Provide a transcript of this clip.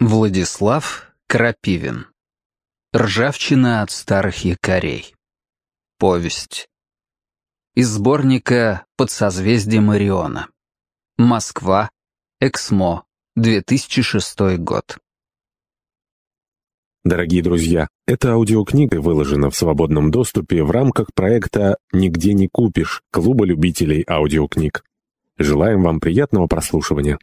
Владислав Крапивин. Ржавчина от старых якорей. Повесть. Из сборника «Под созвездием Ориона». Москва. Эксмо. 2006 год. Дорогие друзья, эта аудиокнига выложена в свободном доступе в рамках проекта «Нигде не купишь» Клуба любителей аудиокниг. Желаем вам приятного прослушивания.